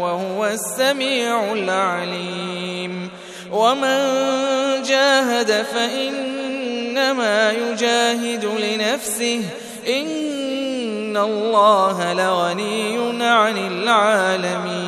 وهو السميع العليم. ومن جاهد فإنما يجاهد لنفسه. إن الله لغني عن العالمين.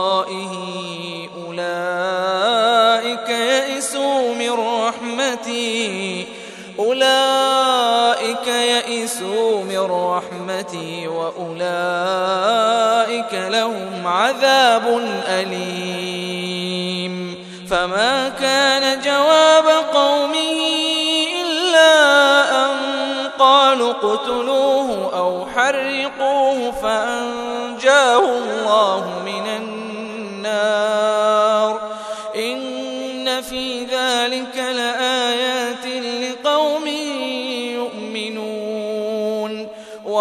رحمتي وأولئك لهم عذاب أليم. فما كان جواب قومه إلا أن قالوا اقتلوه أو حرقوه فأنجاه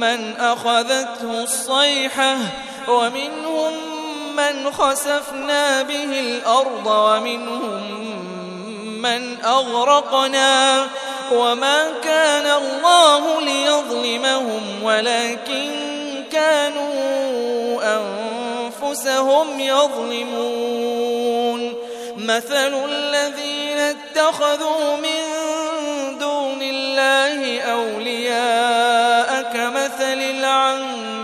من أخذته الصيحة ومنهم من خسفنا به الأرض ومنهم من أغرقنا وما كان الله ليظلمهم ولكن كانوا أنفسهم يظلمون مثل الذين اتخذوا من دون الله أولياء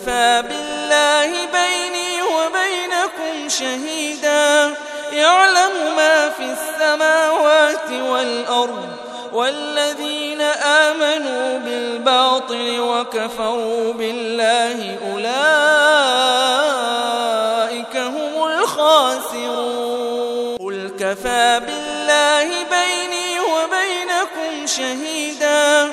قل كفى بالله بيني وبينكم شهيدا. يعلم ما في السماوات والأرض والذين آمنوا بالباطل وكفروا بالله أولئك هم الخاسرون. قل كفى بالله بيني وبينكم شهيدا.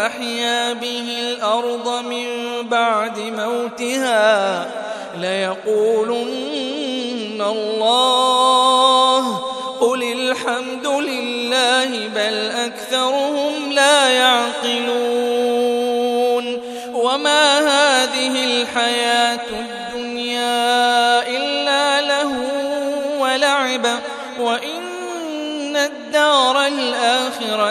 فأحيا به الأرض من بعد موتها ليقولن الله